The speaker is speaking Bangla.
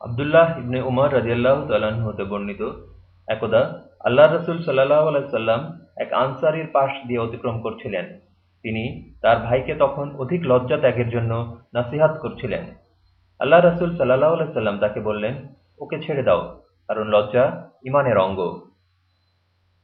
আবদুল্লাহ ইবনে উমর রাজিয়াল্লাহ তাল্লাহ্ন হতে বর্ণিত, একদা আল্লাহ রসুল সাল্লাহ আলাইসাল্লাম এক আনসারির পাশ দিয়ে অতিক্রম করছিলেন। তিনি তার ভাইকে তখন অধিক লজ্জা ত্যাগের জন্য নাসিহাত করছিলেন। আল্লাহ রসুল সাল্লাহ আলাইসাল্লাম তাকে বললেন, ওকে ছেড়ে দাও, কারণ লজ্জা ইমানের অঙ্গ।